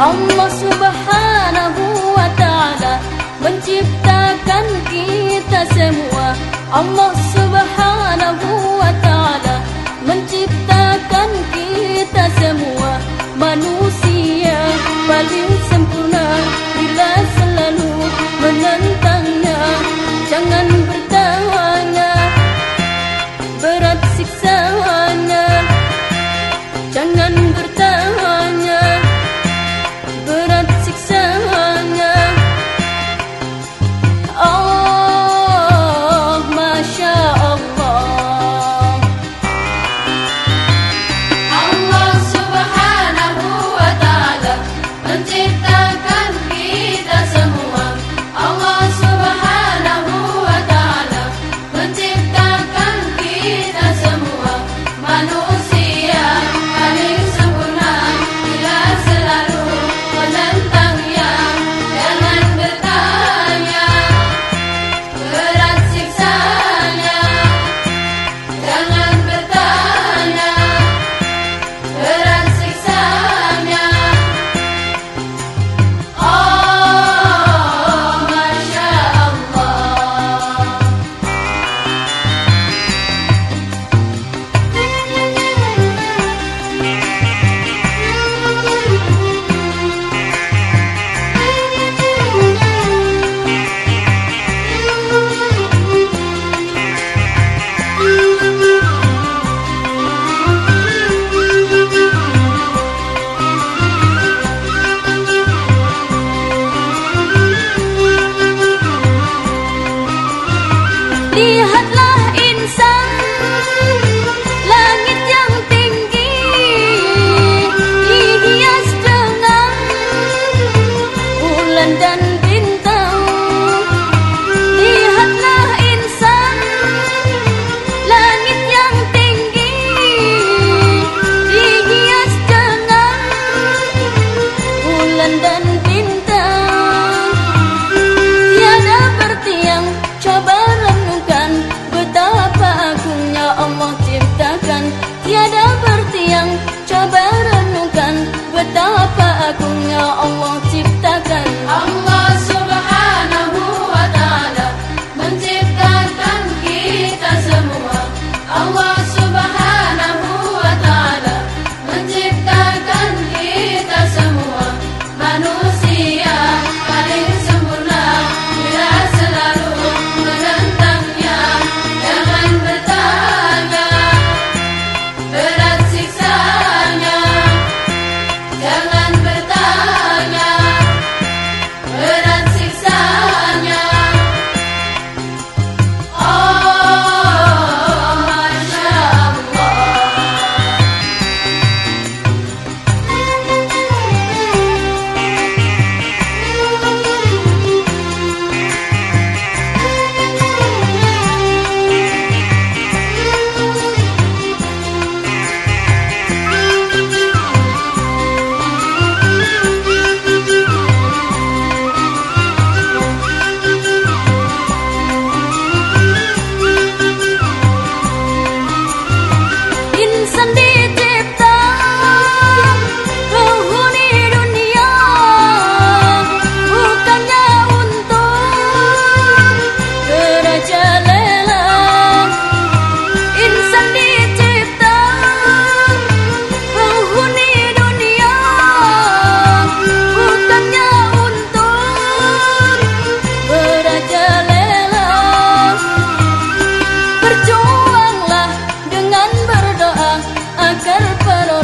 Allah subhanahu wa ta'ala Menciptakan kita semua. Allah subhanahu wa ta'ala Menciptakan kita semua. Manusia paling sempurna Bila selalu menentangnya. Jangan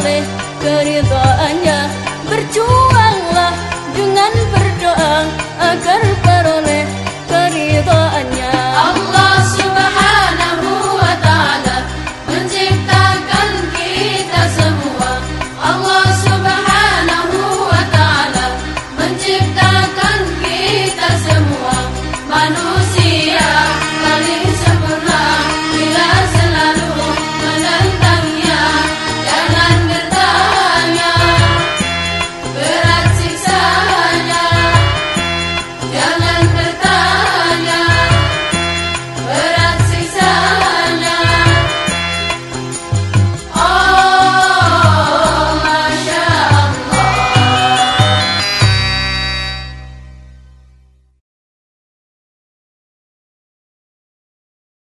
oleh keridaannya Berjuanglah dengan berdoa agar